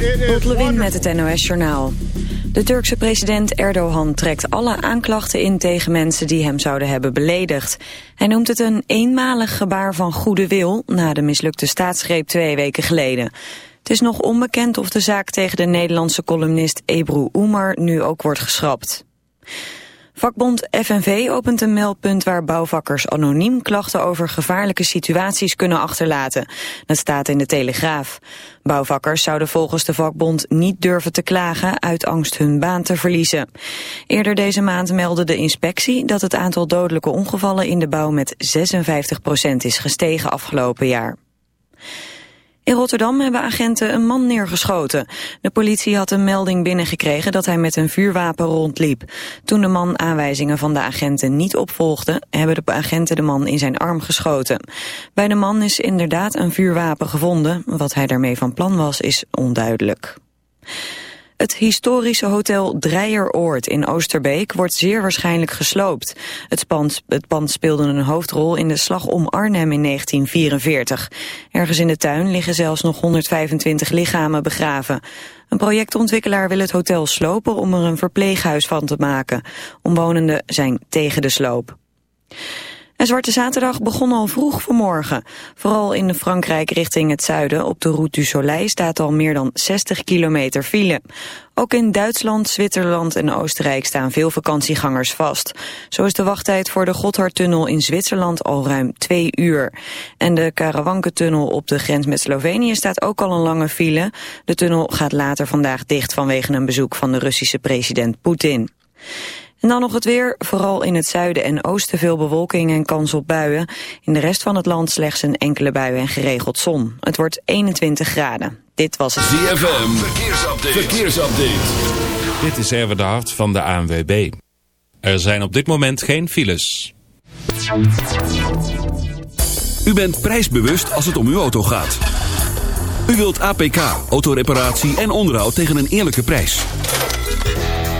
Lot Lewin met het NOS Journaal. De Turkse president Erdogan trekt alle aanklachten in tegen mensen die hem zouden hebben beledigd. Hij noemt het een eenmalig gebaar van goede wil na de mislukte staatsgreep twee weken geleden. Het is nog onbekend of de zaak tegen de Nederlandse columnist Ebru Umar nu ook wordt geschrapt. Vakbond FNV opent een meldpunt waar bouwvakkers anoniem klachten over gevaarlijke situaties kunnen achterlaten. Dat staat in de Telegraaf. Bouwvakkers zouden volgens de vakbond niet durven te klagen uit angst hun baan te verliezen. Eerder deze maand meldde de inspectie dat het aantal dodelijke ongevallen in de bouw met 56% is gestegen afgelopen jaar. In Rotterdam hebben agenten een man neergeschoten. De politie had een melding binnengekregen dat hij met een vuurwapen rondliep. Toen de man aanwijzingen van de agenten niet opvolgde... hebben de agenten de man in zijn arm geschoten. Bij de man is inderdaad een vuurwapen gevonden. Wat hij daarmee van plan was, is onduidelijk. Het historische hotel Dreieroord in Oosterbeek wordt zeer waarschijnlijk gesloopt. Het pand, het pand speelde een hoofdrol in de slag om Arnhem in 1944. Ergens in de tuin liggen zelfs nog 125 lichamen begraven. Een projectontwikkelaar wil het hotel slopen om er een verpleeghuis van te maken. Omwonenden zijn tegen de sloop. En Zwarte Zaterdag begon al vroeg vanmorgen. Vooral in Frankrijk richting het zuiden op de Route du Soleil staat al meer dan 60 kilometer file. Ook in Duitsland, Zwitserland en Oostenrijk staan veel vakantiegangers vast. Zo is de wachttijd voor de Gotthardtunnel in Zwitserland al ruim twee uur. En de Karawanke-tunnel op de grens met Slovenië staat ook al een lange file. De tunnel gaat later vandaag dicht vanwege een bezoek van de Russische president Poetin. En dan nog het weer, vooral in het zuiden en oosten veel bewolking en kans op buien. In de rest van het land slechts een enkele bui en geregeld zon. Het wordt 21 graden. Dit was het ZFM, verkeersupdate. verkeersupdate. Dit is Erwin de Hart van de ANWB. Er zijn op dit moment geen files. U bent prijsbewust als het om uw auto gaat. U wilt APK, autoreparatie en onderhoud tegen een eerlijke prijs.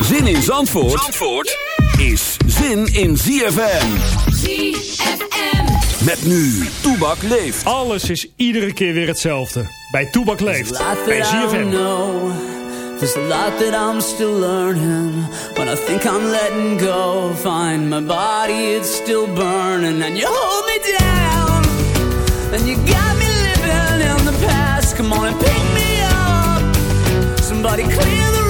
Zin in Zandvoort, Zandvoort is zin in ZFM. ZFM. Met nu, Toebak leeft. Alles is iedere keer weer hetzelfde. Bij Toebak leeft. Bij ZFM. There's a lot that I'm still learning When I think I'm letting go Find my body, it's still burning And you hold me down And you got me living in the past Come on and pick Somebody clear the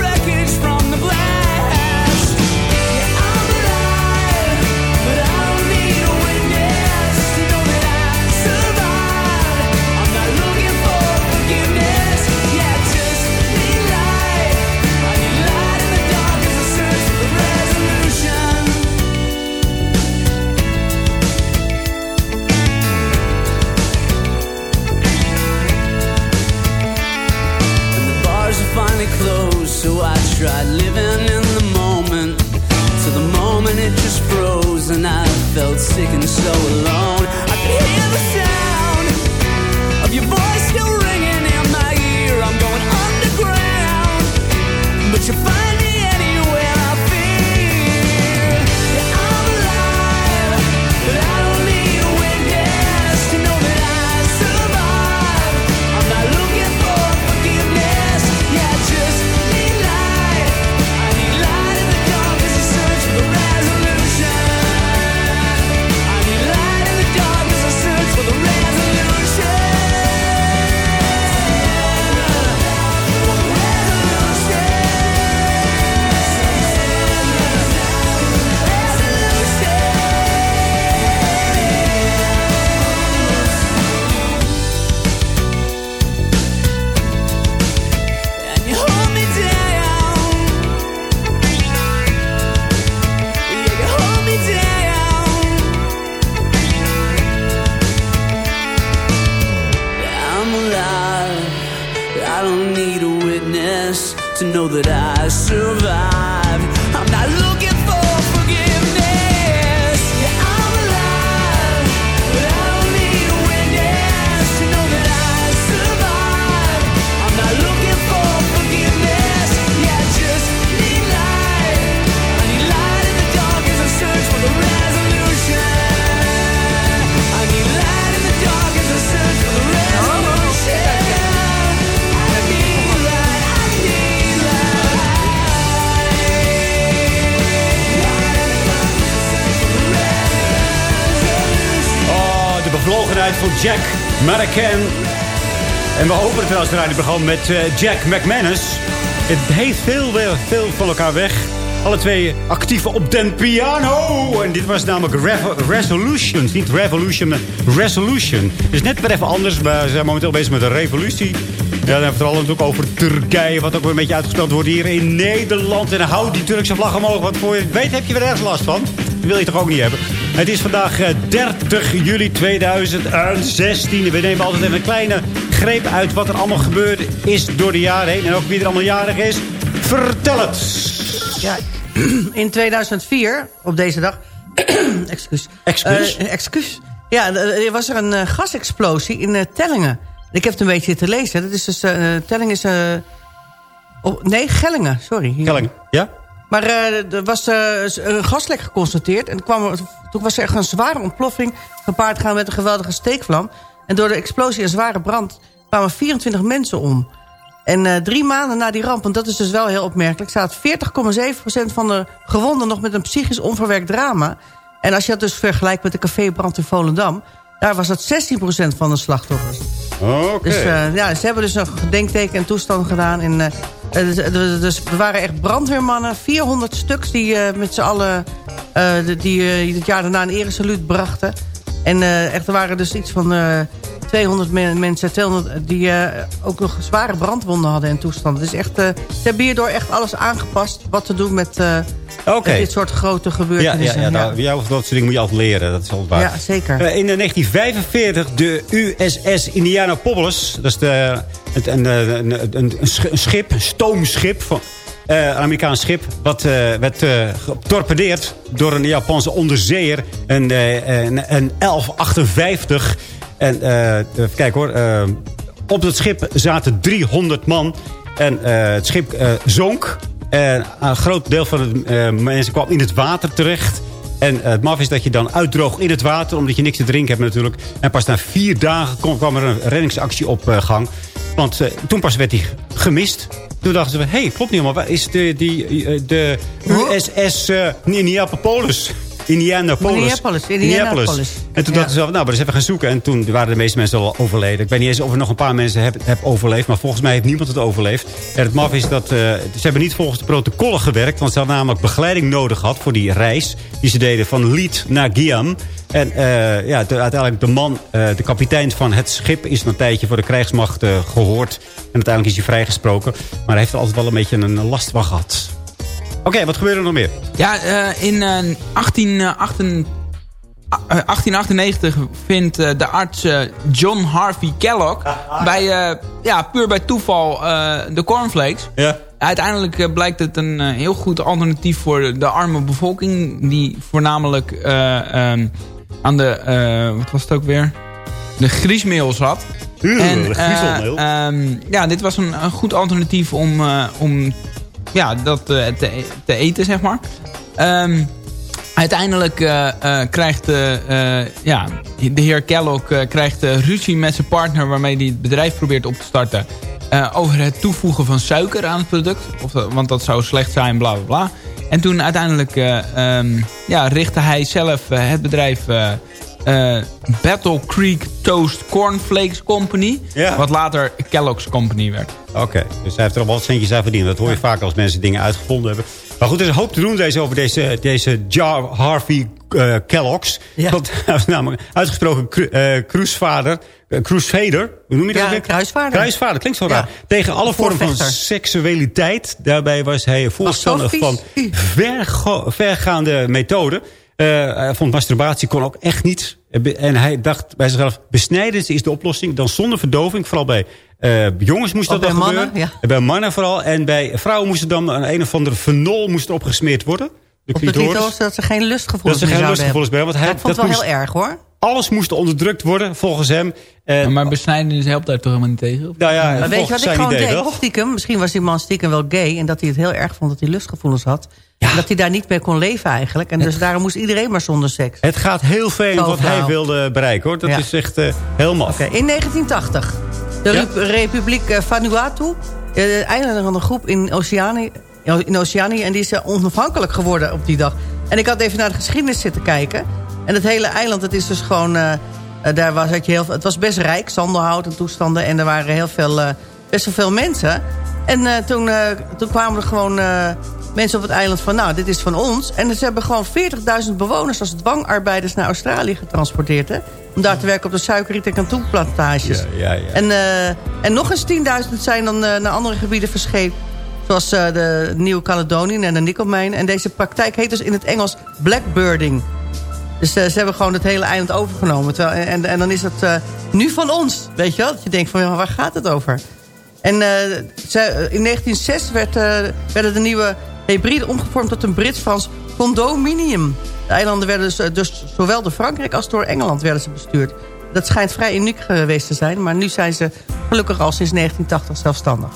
Jack Marcan. En we openen trouwens het radioprogramma met eh, Jack McManus. Het heeft veel, veel van elkaar weg. Alle twee actief op den piano. En dit was namelijk Revo- Resolution. Niet Revolution, maar Resolution. Is net weer even anders. We zijn momenteel bezig met een revolutie. Ja, dan hebben we het vooral natuurlijk over Turkije. Wat ook weer een beetje uitgespeeld wordt hier in Nederland. En houd die Turkse vlag omhoog. Want voor je weet heb je er ergens last van. Wil je toch ook niet hebben. Het is vandaag eh, 30 juli 2016. We nemen altijd even een kleine greep uit wat er allemaal gebeurd is door de jaren heen. En ook wie er allemaal jarig is. Vertel het. Ja, in 2004, op deze dag... excuus. Excuus? Eh, excuus. Ja, er was er een eh, gasexplosie in eh, Tellingen. Ik heb het een beetje zitten lezen. Dat is dus, eh, Tellingen is... eh, nee, Gellingen, sorry. Gelling, ja? Maar eh, er was eh, een gaslek geconstateerd. En kwam toen was er echt een zware ontploffing... gepaard gaan met een geweldige steekvlam. En door de explosie en zware brand... kwamen 24 mensen om. En eh, drie maanden na die ramp, en dat is dus wel heel opmerkelijk... staat 40,7% van de gewonden nog met een psychisch onverwerkt drama. En als je dat dus vergelijkt met de cafébrand in Volendam... daar was dat 16% van de slachtoffers. Oké. Dus ja, ze hebben dus een gedenkteken en toestand gedaan. En, eh, dus, dus- dus er waren echt brandweermannen, 400 stuks... die eh, met z'n allen eh, die eh, het jaar daarna een eresaluut brachten. En eh, echt, er waren dus iets van eh 200 men- mensen 200, die eh, ook nog zware brandwonden hadden en toestand. Het is echt, eh, ze hebben hierdoor echt alles aangepast... wat te doen met, eh, met dit soort grote Ja, ja, gebeurtenissen. ja, nou, dat soort dingen moet je altijd leren. Dat is altijd waar. Ja, zeker. In eh, 1945 de USS Indianapolis. Dat is de, het, een, een, een, een, sch- een schip, een stoomschip. Van, een Amerikaans schip. Wat werd getorpedeerd door een Japanse onderzeeër. Een, een, een 1158. En eh, even kijken hoor. eh, op het schip zaten 300 man. En eh, het schip zonk. En een groot deel van de mensen kwam in het water terecht. En het maf is dat je dan uitdroogt in het water... omdat je niks te drinken hebt natuurlijk. En pas na vier dagen kwam, er een reddingsactie op gang. Want toen pas werd hij gemist. Toen dachten ze, hé, hey, klopt niet helemaal. Waar is de, die, de USS uh, Indianapolis? Indianapolis. Minneapolis, Indianapolis. En toen Ja. dachten ze, nou, maar eens even gaan zoeken. En toen waren de meeste mensen al overleden. Ik weet niet eens of er nog een paar mensen hebben heb overleefd. Maar volgens mij heeft niemand het overleefd. En het maf is dat eh, ze hebben niet volgens de protocollen gewerkt. Want ze hadden namelijk begeleiding nodig gehad voor die reis. Die ze deden van Lead naar Guam. En eh, ja, de- uiteindelijk de man, eh, de kapitein van het schip... is een tijdje voor de krijgsmacht eh, gehoord. En uiteindelijk is hij vrijgesproken. Maar hij heeft er altijd wel een beetje een last van gehad. Oké, wat gebeurde er nog meer? Ja, eh, in eh, 1898 eh, 1898 vindt eh, de arts eh, John Harvey Kellogg... bij, eh, ja, puur bij toeval eh, de cornflakes. Ja. Uiteindelijk eh, blijkt het een eh, heel goed alternatief voor de, arme bevolking... die voornamelijk eh, ehm, aan de... eh, wat was het ook weer? De griesmeel zat. Uw, En, eh, ehm, ja, dit was een, een goed alternatief om, eh, om ja, dat eh, te, te eten, zeg maar. Ehm, uiteindelijk eh, eh, krijgt ja, de heer Kellogg krijgt ruzie met zijn partner... waarmee hij het bedrijf probeert op te starten... over het toevoegen van suiker aan het product. Of, want dat zou slecht zijn, bla bla bla. En toen uiteindelijk eh, ehm, ja, richtte hij zelf het bedrijf... eh, Battle Creek Toast Cornflakes Company. Ja. Wat later Kellogg's Company werd. Oké, dus hij heeft er al wat centjes aan verdiend. Dat hoor je vaak als mensen dingen uitgevonden hebben. Maar goed, er is een hoop te doen deze, over deze, deze Jar Harvey eh, Kellogg's. Ja. Want hij was namelijk uitgesproken cru, cruisevader. eh, hoe noem je dat? Ja, weer? kruisvaarder. Kruisvaarder, klinkt zo raar. Tegen alle vormen van seksualiteit. Daarbij was hij voorstander van vergaande methoden. Eh, hij vond masturbatie kon ook echt niet. En hij dacht bij zichzelf, besnijden is de oplossing. Dan zonder verdoving, vooral bij eh, jongens moest Of dat dan bij mannen, gebeuren. ja. En Bij mannen vooral. En bij vrouwen moest er dan een, een of andere fenol moest erop gesmeerd worden. De Op de clitoris, dat ze geen lustgevoelens Dat ze geen lustgevoelens hebben. want hij- ik vond het dat wel heel erg hoor. Alles moest onderdrukt worden, volgens hem. Eh, Maar besnijdenis helpt daar toch helemaal niet tegen? Of? nou ja, Maar weet je wat ik gewoon denk? wel. Stiekem, misschien was die man stiekem wel gay... en dat hij het heel erg vond dat hij lustgevoelens had. Dat hij daar niet mee kon leven eigenlijk. En dus daarom moest iedereen maar zonder seks. Het gaat heel veel wat hij wilde bereiken, hoor. Dat Ja. is echt eh, helemaal af. Oké, in 1980. De Ja. Republiek eh, Vanuatu. eh, De eilanden van een groep in Oceanië, in Oceanië. En die is onafhankelijk geworden op die dag. En ik had even naar de geschiedenis zitten kijken. En het hele eiland, het is dus gewoon... daar was, had je heel, het was best rijk, zandelhout en toestanden. En er waren heel veel, best wel veel mensen. En eh, toen, eh, toen kwamen er gewoon eh, mensen op het eiland van... nou, dit is van ons. En ze hebben gewoon 40.000 bewoners als dwangarbeiders naar Australië getransporteerd. Hè? Om daar te werken op de suikerriet- en kantoenplantages. Ja, ja, ja. En, en nog eens 10.000 zijn dan naar andere gebieden verscheept. Zoals de Nieuw-Caledonië en de nikkelmijn. En deze praktijk heet dus in het Engels blackbirding. Dus ze hebben gewoon het hele eiland overgenomen. Terwijl, en, en dan is eh, nu van ons, weet je wel? Dat je denkt van, waar gaat het over? En eh, ze, in 1906 werd, eh, werden de nieuwe hybriden omgevormd tot een Brits-Frans condominium. De eilanden werden dus, eh, dus zowel door Frankrijk als door Engeland werden ze bestuurd. Dat schijnt vrij uniek geweest te zijn. Maar nu zijn ze gelukkig al sinds 1980 zelfstandig.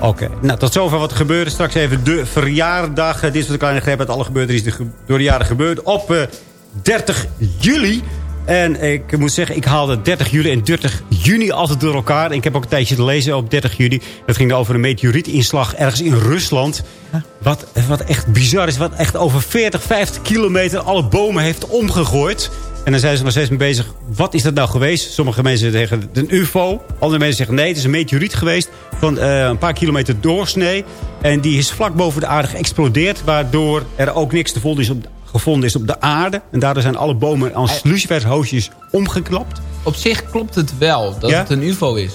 Oké, nou tot zover wat er gebeurde. Straks even de verjaardag. Eh, Dit is wat ik kleine greep uit alle gebeurtenissen door de jaren gebeurd. Op eh, 30 juli. En ik moet zeggen, ik haalde 30 juli en 30 juni altijd door elkaar. En ik heb ook een tijdje te lezen op 30 juli. Dat ging over een meteorietinslag ergens in Rusland. Wat, wat echt bizar is. Wat echt over 40, 50 kilometer alle bomen heeft omgegooid. En dan zijn ze nog steeds mee bezig. Wat is dat nou geweest? Sommige mensen zeggen een ufo. Andere mensen zeggen nee, het is een meteoriet geweest. Van eh, een paar kilometer doorsnee. En die is vlak boven de aarde geëxplodeerd. Waardoor er ook niks te vonden is op, gevonden is op de aarde. En daardoor zijn alle bomen als lucifershoosjes omgeklapt. Op zich klopt het wel dat Ja? het een ufo is.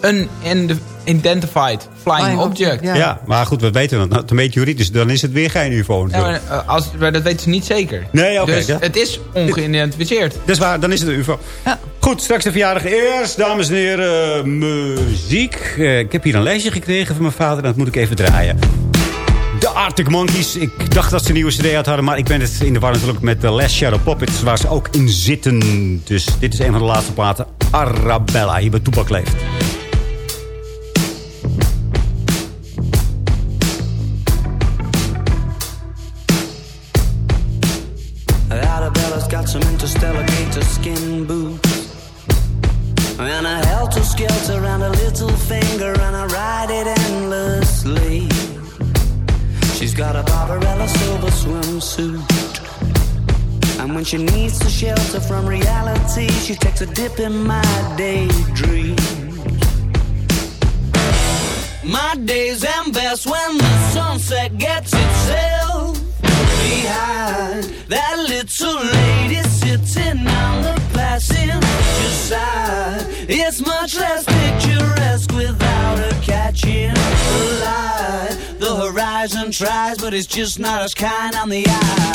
Een unidentified flying Flying object. Ja. Ja. maar goed, we weten dat. Nou, Het is een meteoriet, dus dan is het weer geen ufo. Ja, natuurlijk. maar, eh, als, maar dat weten ze niet zeker. Nee, oké, dus ja. het is ongeïdentificeerd. Dat is waar, dan is het een ufo. Ja. Goed, straks de verjaardag eerst. Dames en heren, muziek. Eh, ik heb hier een lijstje gekregen van mijn vader. Dat moet ik even draaien. Arctic Monkeys. Ik dacht dat ze een nieuwe cd uit hadden. Maar ik ben het in de war natuurlijk met de Last Shadow Puppets. Waar ze ook in zitten. Dus dit is een van de laatste platen. Arabella. Hier bij Toepak leeft. Arabella's got some interstellar gator skin boots. And a helter skelter and a little finger, and I ride it endlessly. She's got a Barbarella silver swimsuit. And when she needs to shelter from reality, she takes a dip in my daydream. My days end best when the sunset gets itself behind that little lady sitting on the passenger side. It's much less picturesque without her catching the light. The horizon tries, but it's just not as kind on the eye.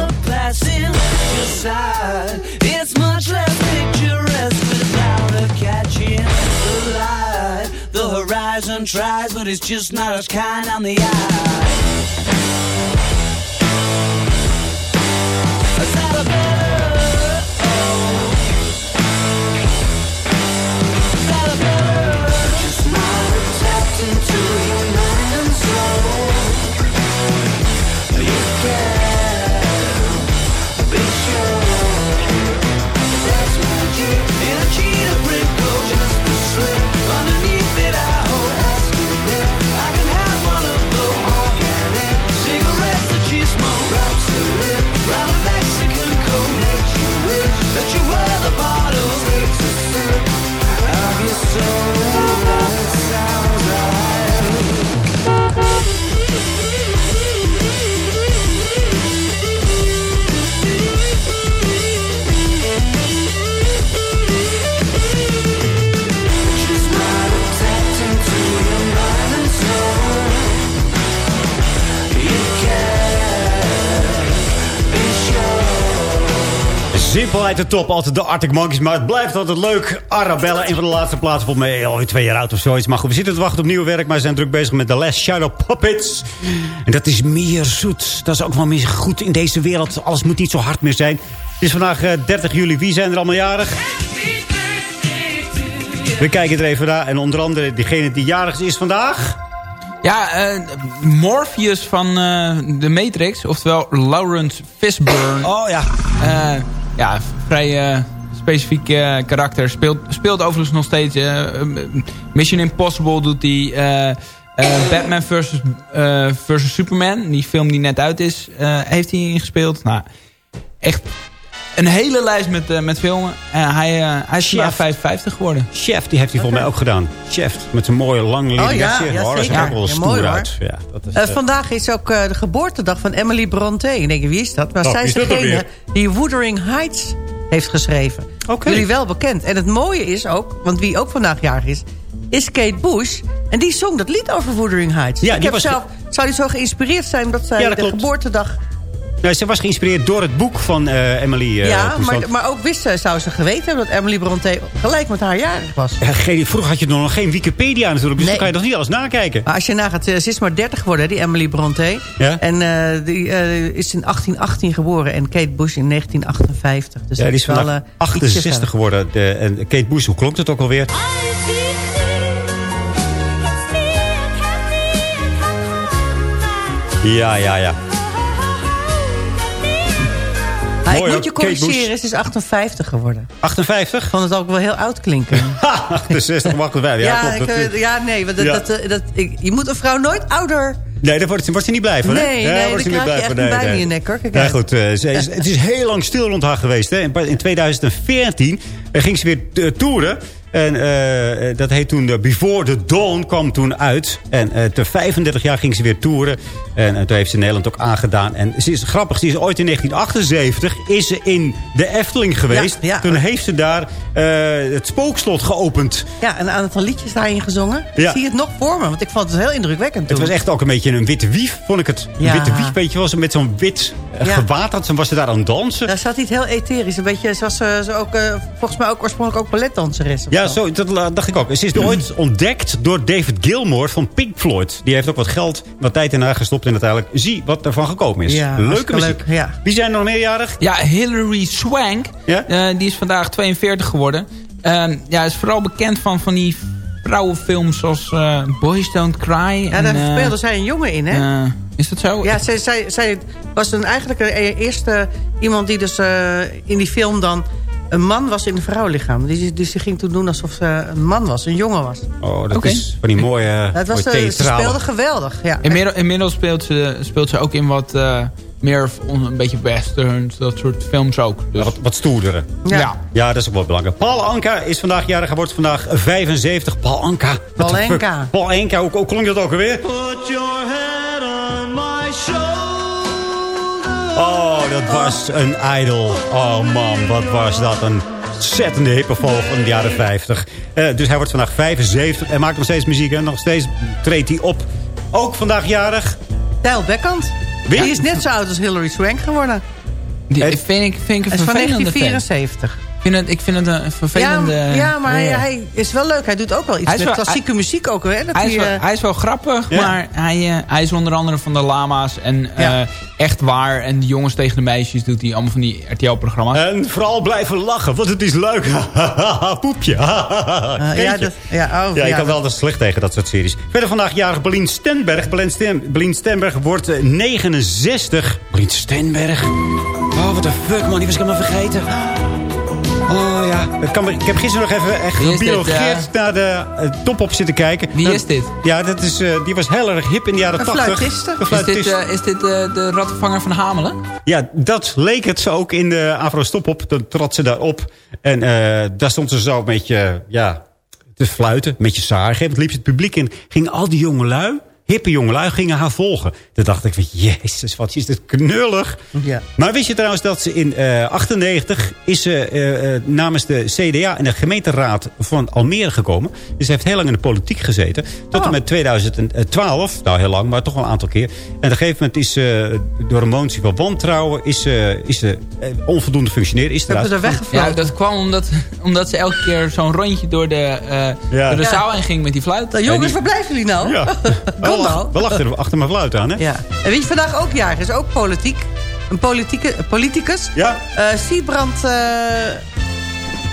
passing your side, It's much less picturesque without a catching the light. The horizon tries, but it's just not as kind on the eye. A better? Oh. A better? Just not tapped into your mind and soul. Simpel uit de top, altijd de Arctic Monkeys. Maar het blijft altijd leuk. Arabella, een van de laatste plaatsen. Volgens mij alweer twee jaar oud of zoiets. Maar goed, we zitten te wachten op nieuw werk. Maar we zijn druk bezig met The Last Shadow Puppets. En dat is meer zoet. Dat is ook wel meer goed in deze wereld. Alles moet niet zo hard meer zijn. Het is vandaag eh, 30 juli. Wie zijn er allemaal jarig? We kijken er even naar. En onder andere diegene die jarig is vandaag. Ja, eh, Morpheus van eh, de Matrix, oftewel Lawrence Fishburne. Oh ja. Eh, ja, vrij eh, specifiek eh, karakter. Speelt, speelt overigens nog steeds. eh, Mission Impossible doet hij. eh, Batman versus, versus Superman, die film die net uit is, heeft hij ingespeeld. Nou, echt een hele lijst met, eh, met filmen. En hij, eh, hij is Chef. 55 geworden. Chef, die heeft hij volgens mij ook gedaan. Chef, met zijn mooie lang Oh ja, ja, Oh, dat is zeker. ook wel Ja, stoer mooi, uit. Ja, dat is, Eh, eh, vandaag is ook eh, de geboortedag van Emily Bronte. Ik denk, wie is dat? Maar Oh, zij is degene die Wuthering Heights heeft geschreven. Oké. Jullie wel bekend. En het mooie is ook, want wie ook vandaag jarig is... is Kate Bush. En die zong dat lied over Wuthering Heights. Ja, ik die heb was- zelf, zou die zo geïnspireerd zijn dat zij Ja, dat de klopt. geboortedag... nou, ze was geïnspireerd door het boek van eh, Emily. eh, ja, maar, maar ook wist ze, zou ze geweten hebben dat Emily Bronte gelijk met haar jarig was. Ja, geen- vroeger had je nog geen Wikipedia natuurlijk. Dus Nee. dan kan je nog niet alles nakijken. Maar als je nagaat, eh, ze is maar 30 geworden, die Emily Bronte. Ja? En eh, die eh, is in 1818 geboren en Kate Bush in 1958. Dus Ja, dat die is wel, vandaag eh, ietsje 68 verder. geworden. De, en Kate Bush, hoe klonk het ook alweer? Ja, ja, ja. Mooi, ik moet je corrigeren, ze is 58 geworden. 58? Ik vond het ook wel heel oud klinken. Ha, 68, wacht even. Ja, klopt. ik, Dat- eh, ja nee, want dat, Ja. dat, eh, dat, ik, je moet een vrouw nooit ouder... Nee, daar wordt, wordt ze niet blij van, hè? Nee, Ja, nee, wordt ze niet blij van. een bij in je nek, hoor. Kijk Ja, goed. eh, ze is, het is heel lang stil rond haar geweest. Hè. In- In 2014 eh, ging ze weer toeren. En eh, eh, dat heet toen eh, Before the Dawn kwam toen uit. En eh te 35 jaar ging ze weer toeren. En eh, toen heeft ze Nederland ook aangedaan. En ze is grappig, ze is ooit in 1978 is ze in de Efteling geweest. Ja, ja. Toen heeft ze daar eh, het spookslot geopend. Ja, en een aantal liedjes daarin gezongen. Ja. Ik zie het nog voor me, want ik vond het heel indrukwekkend Het toen. was echt ook een beetje een witte wief, vond ik het. Een Ja. witte wief, weet je wel, zo met zo'n wit eh, Ja. gewaad had. Ze was ze daar aan het dansen. Daar zat iets heel etherisch. Een beetje zoals ze, ze ook, eh, volgens mij ook oorspronkelijk ook balletdanseres. of Ja, zo. dat dacht ik ook. Ze is ooit ontdekt door David Gilmour van Pink Floyd. Die heeft ook wat geld, wat tijd in haar gestopt. En uiteindelijk zie wat ervan gekomen is. Ja, Leuke muziek. leuk, ja. Wie zijn er nog meerjarig? Ja, Hilary Swank, Ja? eh, die is vandaag 42 geworden. Ehm, ja, is vooral bekend van, van die vrouwenfilms zoals eh, Boys Don't Cry. Ja, en, daar eh, speelde zij een jongen in, hè? is dat zo? Ja, zij, zij, zij was een, eigenlijk de eerste iemand die dus eh, in die film dan een man was in een vrouwenlichaam. Dus, dus die ging toen doen alsof ze een man was, een jongen was. Oh, dat is van die mooie, Het was, mooie eh, ze speelde geweldig. Ja. Inmiddels, inmiddels speelt, ze, speelt ze ook in wat eh, meer on- een beetje westerns, dat soort films ook. Dus, Wat, wat stoerdere. ja. Ja. Ja, dat is ook wel belangrijk. Paul Anka is vandaag jarig. Hij wordt vandaag 75. Paul Anka. Paul? Anka. Paul Anka. Hoe, hoe klonk dat ook alweer? Put your head Oh, dat was een idol. Oh man, wat was dat een ontzettende hippe vogel van de jaren 50. Eh, dus hij wordt vandaag 75 en maakt nog steeds muziek. En nog steeds treedt hij op. Ook vandaag jarig. Tijl Beckhand. Wie? Die is net zo oud als Hilary Swank geworden. Die, Het- vind, ik, vind ik een is van vervelende fan. 1974. Ik vind het, ik vind het een Ja, vervelende... ja, maar hij, Ja. hij is wel leuk. Hij doet ook wel iets Hij met wel- klassieke muziek ook. Hè? Dat Hij is, hij, wel, eh, hij is wel grappig, Ja. maar hij, eh, hij is onder andere van de lama's en Ja. eh, echt waar. En de jongens tegen de meisjes doet hij allemaal van die RTL-programma's. En vooral blijven lachen, want het is leuk. Poepje. ja, dat, ja, oh, Ja, ik ja, kan wel altijd slecht tegen dat soort series. Verder vandaag jarig Belien Stenberg. Belien, Sten, Belien Stenberg wordt eh, 69. Belien Stenberg. Oh, wat de fuck man, die was ik helemaal vergeten. Oh ja, ik, kan, ik heb gisteren nog even echt gebiologeerd naar de eh, top op zitten kijken. Wie is dit? Ja, dat is, eh, die was heel erg hip in de jaren Een 80. fluitiste. Een is dit, eh, is dit eh, de rattenvanger van Hamelen? Ja, dat leek het zo ook in de Avro Stop op. Dan trad ze daar op. En eh, daar stond ze zo een beetje, ja, te fluiten. Een beetje saai. Op liep het publiek in. Gingen al die jonge lui, hippe jongelui gingen haar volgen. Toen dacht ik, van, jezus, wat is dit knullig. Ja. Maar wist je trouwens dat ze in eh 98 is ze eh, eh, namens de CDA en de gemeenteraad van Almere gekomen. Dus ze heeft heel lang in de politiek gezeten. Tot Oh. en met 2012. Nou, heel lang, maar toch wel een aantal keer. En op een gegeven moment is ze door een motie van wantrouwen... is ze is ze, onvoldoende functioneren. Is Hebben ze er weggevlogen? Ja, dat kwam omdat, omdat ze elke keer zo'n rondje door de, eh, Ja. door de Ja. zaal heen ging met die fluit. Nou, jongens, waar blijven jullie nou? Ja, Kom wel, nou. wel achter, achter mijn fluit aan, hè? Ja. En weet je, vandaag ook jarig is, ook politiek. Een politieke, politicus. Ja. Eh Siebrand eh,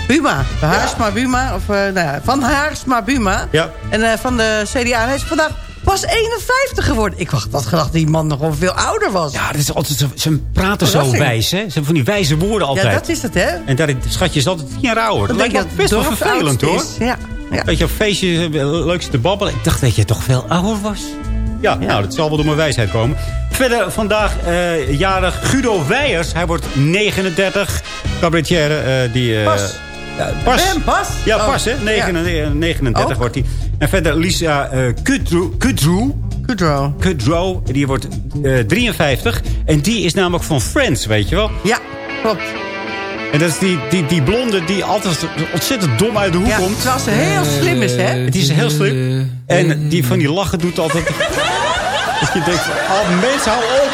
Buma. Haarsma Buma. Of, eh, nou ja, van Haarsma Buma. Ja. En van de CDA. Hij is vandaag pas 51 geworden. Ik wacht, had gedacht dat die man nog wel veel ouder was. Ja, dat is altijd zo, ze praten zo wijs, hè? Ze hebben van die wijze woorden Ja, altijd. dat is het, hè? En daar schatje is altijd tien jaar ouder. Dat lijkt me best wel vervelend, hoor. Ja. ja. Weet je, op feestjes, leukste te babbelen. Ik dacht dat je toch veel ouder was. Ja, nou, dat zal wel door mijn wijsheid komen. Verder vandaag eh, jarig Guido Weijers. Hij wordt 39. Cabaretier, eh die... eh, Pas. ja, pas. Ben, pas? Ja, Oh. pas, hè. 39, 39 Ook? wordt hij. En verder Lisa eh Kudrow. Kudrow. Kudrow. Kudrow, die wordt eh 53. En die is namelijk van Friends, weet je wel. Ja, klopt. En dat is die, die, die blonde die altijd ontzettend dom uit de hoek Ja, komt. terwijl ze heel slim is, hè? Het is heel slim. En die van die lachen doet altijd... dat je denkt, oh mensen, hou op.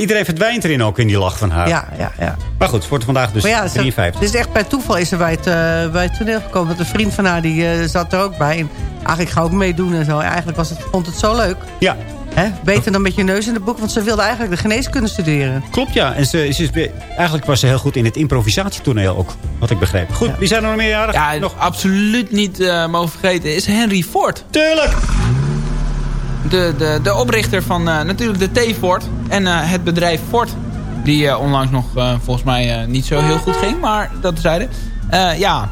Iedereen verdwijnt erin ook in die lach van haar. Ja, ja, ja. Maar goed, het wordt vandaag dus ja, ze, 53. dus echt bij toeval is ze bij het, eh, bij het toneel gekomen. Want een vriend van haar die, eh, zat er ook bij. En eigenlijk ga ik meedoen en zo. En eigenlijk was het, vond het zo leuk. Ja, Hè? Beter dan met je neus in de boek. Want ze wilde eigenlijk de geneeskunde studeren. klopt ja. En ze, ze is, eigenlijk was ze heel goed in het improvisatietoneel ook. Had ik begrepen. Goed, wie zijn er nog meer jarig? Ja, nog. nog absoluut niet eh, mogen vergeten is Henry Ford. Tuurlijk! De, de, de oprichter van eh, natuurlijk de T-Ford en eh, het bedrijf Ford. Die eh, onlangs nog volgens mij niet zo heel goed ging, maar dat zeiden. Ja,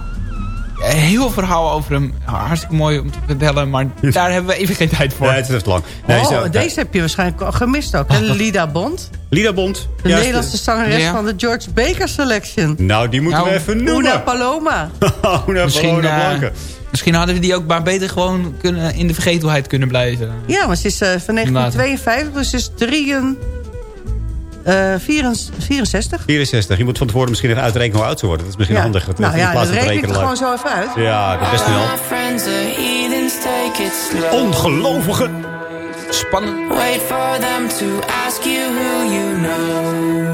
heel verhaal over hem. Hartstikke mooi om te vertellen, maar daar hebben we even geen tijd voor. Nee, het is te lang. Nee, oh, zo- deze heb je waarschijnlijk gemist ook. hè? Lida Bond. Lida Bond. De Juist. Nederlandse zangeres Ja. van de George Baker Selection. Nou, die moeten Nou, we even Una noemen. Paloma. Una Misschien, Paloma eh, misschien hadden we die ook maar beter gewoon kunnen, in de vergetelheid kunnen blijven. Ja, maar ze is eh, van 1952, dus ze is 3, eh, 64. 64. Je moet van tevoren misschien even uitrekenen hoe oud ze worden. Dat is misschien Ja. handig. Dat Nou in ja, plaats dat van te reken ik er gewoon zo even uit. Ja, dat best wel. Ongelovige. Spannend. Wait for them to ask you who you know.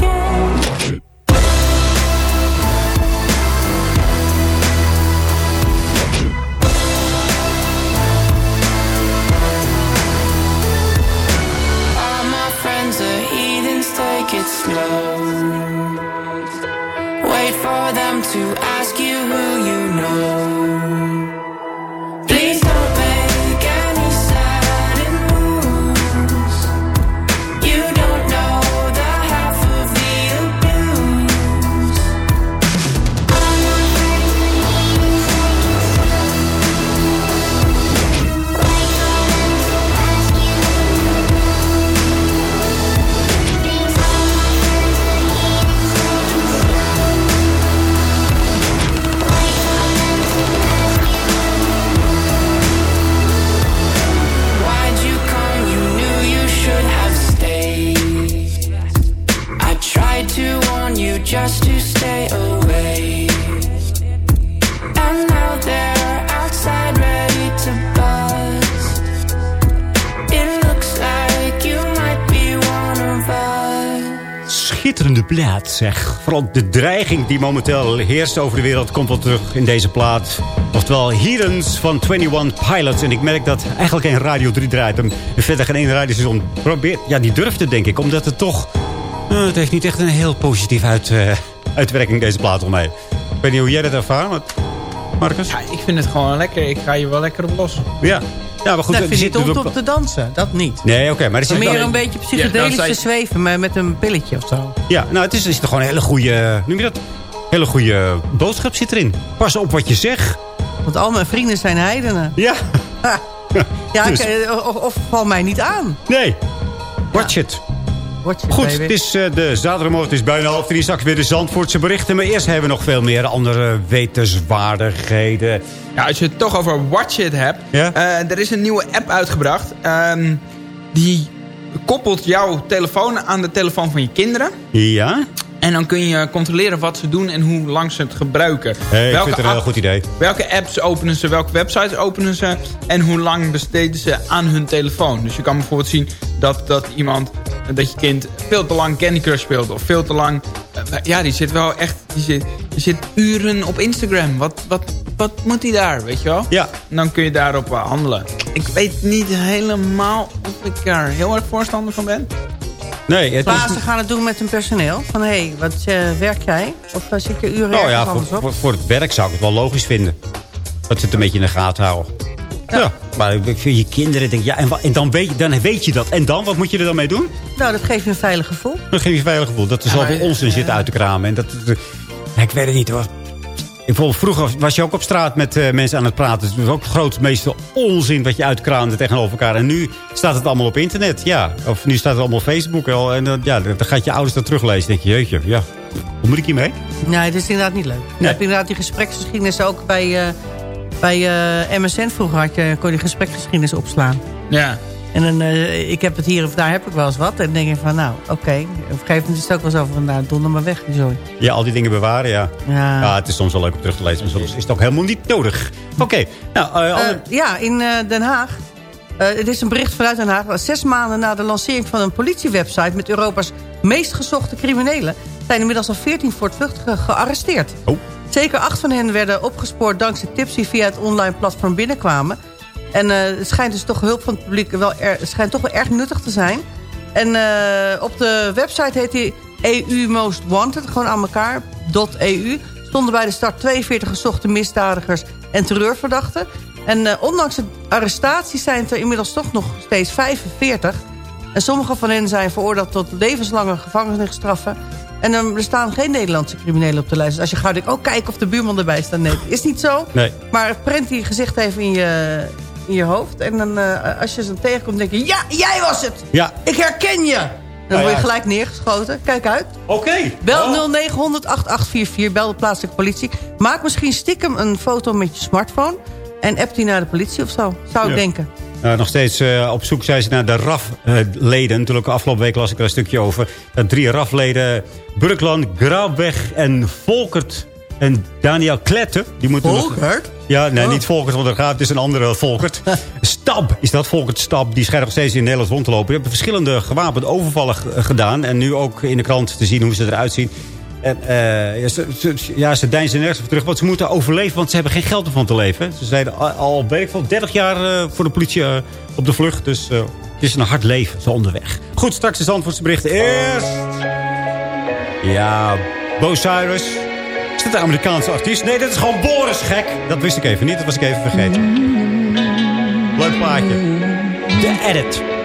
To plaat, zeg. Vooral de dreiging die momenteel heerst over de wereld... komt wel terug in deze plaat. Oftewel Heathens van 21 Pilots. En ik merk dat eigenlijk geen Radio 3 draait hem. En verder geen één radiostation probeert... Ja, die durft het, denk ik. Omdat het toch... eh, het heeft niet echt een heel positief uit, eh, uitwerking, deze plaat, om mij. Ik weet niet hoe jij dat ervaart, maar... Marcus? Ja, ik vind het gewoon lekker. Ik ga je wel lekker op los. Ja. Ja, maar goed. Dat vind niet op te dansen. Dat niet. Nee, oké, maar er zit Maar meer een beetje Ja, psychedelisch te zweven maar met een pilletje of zo. Ja, nou, het is, er zit gewoon een hele goede... Noem je dat? Hele goede boodschap zit erin. Pas op wat je zegt. Want al mijn vrienden zijn heidenen. Ja. Ja, Dus. ik, eh, of, of val mij niet aan. Nee. Watch it. Goed, baby. het is uh, de zaterdagmorgen. Het is bijna half drie. Straks weer de Zandvoortse berichten. Maar eerst hebben we nog veel meer andere wetenswaardigheden. Ja, als je het toch over Watch It hebt. Ja? eh, er is een nieuwe app uitgebracht. ehm, die koppelt jouw telefoon aan de telefoon van je kinderen. Ja? En dan kun je controleren wat ze doen en hoe lang ze het gebruiken. Hey, ik Welke vind het een goed idee. Welke apps openen ze, welke websites openen ze... en hoe lang besteden ze aan hun telefoon. Dus je kan bijvoorbeeld zien dat, dat iemand, dat je kind veel te lang Candy Crush speelt... of veel te lang... eh, ja, die zit wel echt... Die zit, die zit uren op Instagram. Wat, wat, wat moet die daar, weet je wel? Ja. En dan kun je daarop handelen. Ik weet niet helemaal of ik daar heel erg voorstander van ben. Nee, het is... Bazen gaan het doen met hun personeel. Van, hé, hey, wat eh, werk jij? Of uh, zit je uren Oh ja, voor, voor, voor het werk zou ik het wel logisch vinden. Dat ze het een beetje in de gaten houden. Ja. maar vind je kinderen denk ja, en, dan, weet je, dan weet je dat. En dan, wat moet je er dan mee doen? Nou, dat geeft je een veilig gevoel. Dan geef je een veilig gevoel. Dat er zoveel onzin zit uit te kramen. En dat, dat- ik weet het niet hoor. Ik vond, vroeger was je ook op straat met eh, mensen aan het praten. Het was ook het grootste meeste onzin wat je uitkraamde tegenover elkaar. En nu staat het allemaal op internet. Ja. Of nu staat het allemaal op Facebook. al. En dan, ja, dan gaat je ouders dat teruglezen. Dan denk je, jeetje, ja. Hoe moet ik hiermee? Nee, dat is inderdaad niet leuk. Je hebt inderdaad die gespreksgeschiedenis ook bij, eh, bij eh, MSN vroeger. Had je, kon je die gespreksgeschiedenis opslaan. Ja. En dan, eh, ik heb het hier of daar heb ik wel eens wat. En dan denk ik van, nou, oké. Op een gegeven moment is het ook wel zo van, nou, donder maar weg. zooi. Ja, al die dingen bewaren, ja. Ja. Ja, het is soms wel leuk om terug te lezen. Maar soms is het ook helemaal niet nodig. Oké, nou, eh, Eh, ja, in Den Haag. Het is een bericht vanuit Den Haag. Zes maanden na de lancering van een politiewebsite... met Europa's meest gezochte criminelen... zijn inmiddels al 14 voortvluchtigen gearresteerd. Oh. Zeker acht van hen werden opgespoord dankzij tips... die via het online platform binnenkwamen. En eh, het schijnt dus toch hulp van het publiek wel, er, schijnt toch wel erg nuttig te zijn. En eh, op de website heet die EU Most Wanted, gewoon aan elkaar, .eu. Stonden bij de start 42 gezochte misdadigers en terreurverdachten. En eh, ondanks de arrestaties zijn het er inmiddels toch nog steeds 45. En sommige van hen zijn veroordeeld tot levenslange gevangenisstraffen. En er staan geen Nederlandse criminelen op de lijst. Dus als je gaat denken, oh kijk of de buurman erbij staat. Nee, is niet zo. nee. Maar prent die gezicht even in je, in je hoofd. En dan, eh, als je ze tegenkomt, denk je... Ja, jij was het! Ja, Ik herken je! Dan Nou word je gelijk neergeschoten. Kijk uit. oké. Bel Oh. 0900 8844. Bel de plaatselijke politie. Maak misschien stiekem een foto met je smartphone. En app die naar de politie of zo. Zou ik Ja. denken. Nou, nog steeds eh, op zoek zijn ze naar de RAF-leden. Natuurlijk, afgelopen week las ik er een stukje over. Dat drie RAF-leden, Burkland, Grauwweg en Volkert en Daniel Kletten. Die moeten nog- Volkert? Ja, nee, Oh. niet Volkert, want er gaat, het is een andere Volkert. Stab is dat, Volkert Stab. Die schijnt nog steeds in Nederland rond te lopen. Die hebben verschillende gewapende overvallen gedaan. En nu ook in de krant te zien hoe ze eruit zien. En, eh, ja, ze, ze, ja, ze deinzen nergens voor terug. Want ze moeten overleven, want ze hebben geen geld ervan te leven. Ze zijn al, weet ik veel, 30 jaar eh, voor de politie eh, op de vlucht. Dus het is een hard leven, zo onderweg. Goed, straks de Zandvoortse berichten. Eerst... Ja, Bo Cyrus. Is dat een Amerikaanse artiest? Nee, dat is gewoon Boris, gek. Dat wist ik even niet, dat was ik even vergeten. Leuk plaatje. The Edit.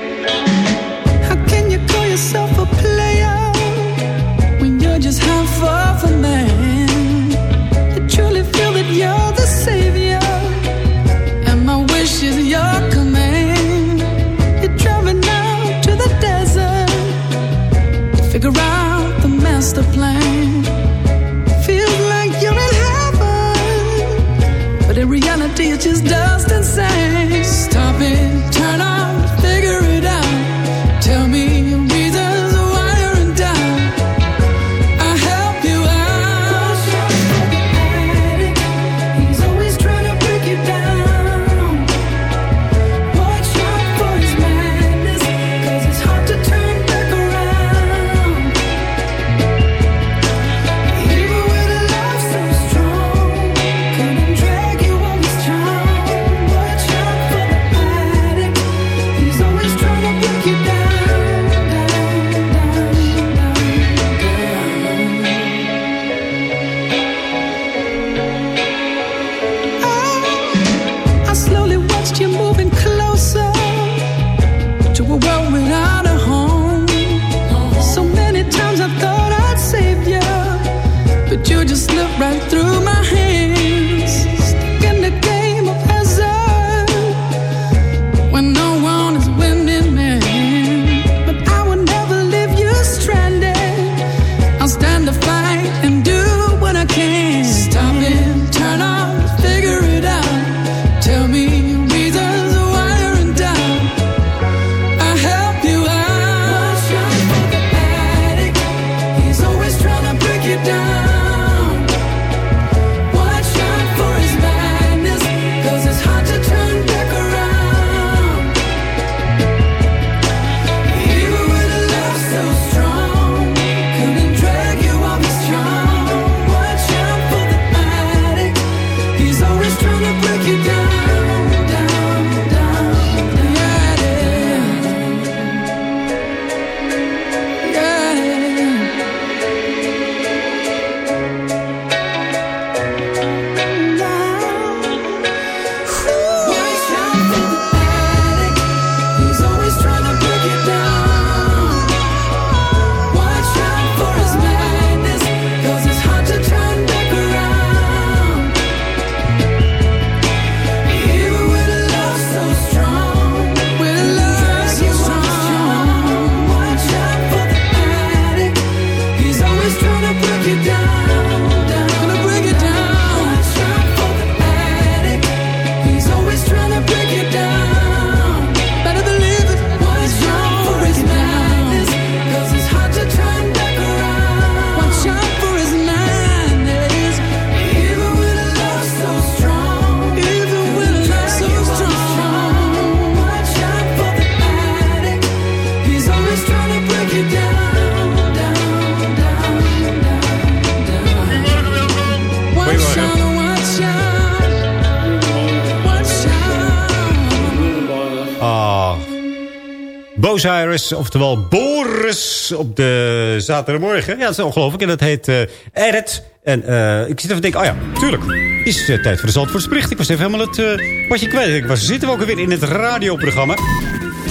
Cyrus, oftewel Boris op de zaterdagmorgen. Ja, dat is ongelooflijk. En dat heet eh Edit. En eh, ik zit even te denken, oh ja, tuurlijk. Het is eh, tijd voor de Zandvoortsbericht. Ik was even helemaal het eh wat je kwijt. Ik was, zitten we ook weer in het radioprogramma.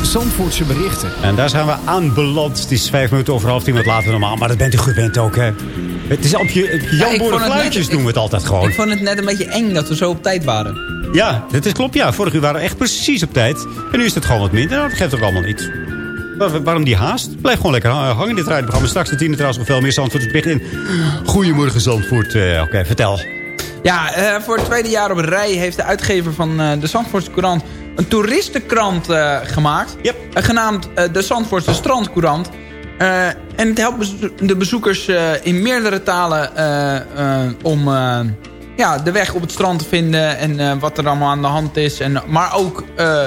Zandvoortse berichten. En daar zijn we aanbeland. Het is vijf minuten over half tien, wat later normaal. Maar dat bent u gewend ook, hè. Het is op je, op je Ja, ik Jan vond het Fluitjes net- doen we het altijd gewoon. Ik vond het net een beetje eng dat we zo op tijd waren. Ja, dat is klopt. Ja, vorig uur waren we echt precies op tijd. En nu is het gewoon wat minder. Nou, dat geeft ook allemaal niet. Waar- waarom die haast? Blijf gewoon lekker ha- hangen in dit rijdenprogramma. Straks de tiende trouwens nog veel meer Zandvoort bericht in. Goedemorgen Zandvoort. Eh, Oké, vertel. Ja, eh, voor het tweede jaar op rij heeft de uitgever van eh, de Zandvoortse Courant... een toeristenkrant eh, gemaakt. Yep. Eh, genaamd eh, de Zandvoortse Strandcourant. Eh, en het helpt de bezoekers eh, in meerdere talen eh, eh, om eh, ja, de weg op het strand te vinden... en eh, wat er allemaal aan de hand is. En, maar ook, eh,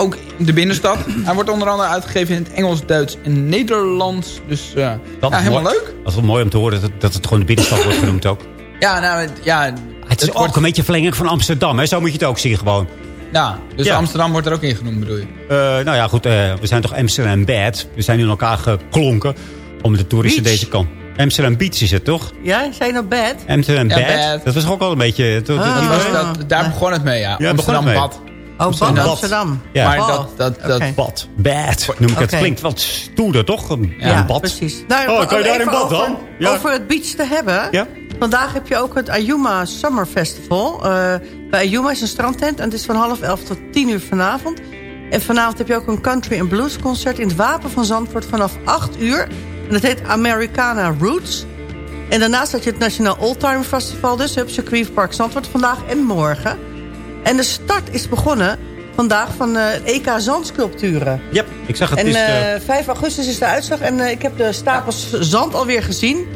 ook, de binnenstad. Hij wordt onder andere uitgegeven in het Engels, Duits en Nederlands. Dus eh, Dat ja, is helemaal mooi. leuk. Dat is wel mooi om te horen dat, dat het gewoon de binnenstad wordt genoemd ook. Ja, nou, het- ja, Het is het ook een beetje verlenging van Amsterdam. Hè? Zo moet je het ook zien gewoon. Ja, dus Ja. Amsterdam wordt er ook in genoemd, bedoel je? Eh, nou ja, goed. eh, we zijn toch Amsterdam Bad. We zijn nu in elkaar geklonken om de toeristen Beach? deze kant. Amsterdam Beach is het toch? Ja, zijn nou bad? Amsterdam Ja, Bad. bad. Dat was ook wel een beetje... dat- Ah. die- Dat was, dat, daar begon het mee, ja. Ja, begon het Amsterdam mee. Bad. Oh, Amsterdam bad bad. Amsterdam. Ja. Maar Oh, dat, dat, dat. Bad. Bad. Noem ik het. Klinkt wat stoerder, toch? Een, Ja, een bad. precies. Nou, Oh, kan je daar in bad over, dan? Ja. Over het beach te hebben. Ja. Vandaag heb je ook het Ayuma Summer Festival. Eh, bij Ayuma is een strandtent en het is van half elf tot tien uur vanavond. En vanavond heb je ook een country and blues concert in het Wapen van Zandvoort vanaf 8 uur. En dat heet Americana Roots. En daarnaast had je het Nationaal Oldtimer Festival, dus op Circuit Park Zandvoort vandaag en morgen. En de start is begonnen vandaag van eh, het EK Zandsculpturen. Ja, ik zag het. En is, eh, eh, 5 augustus is de uitslag. En eh, ik heb de stapels zand alweer gezien.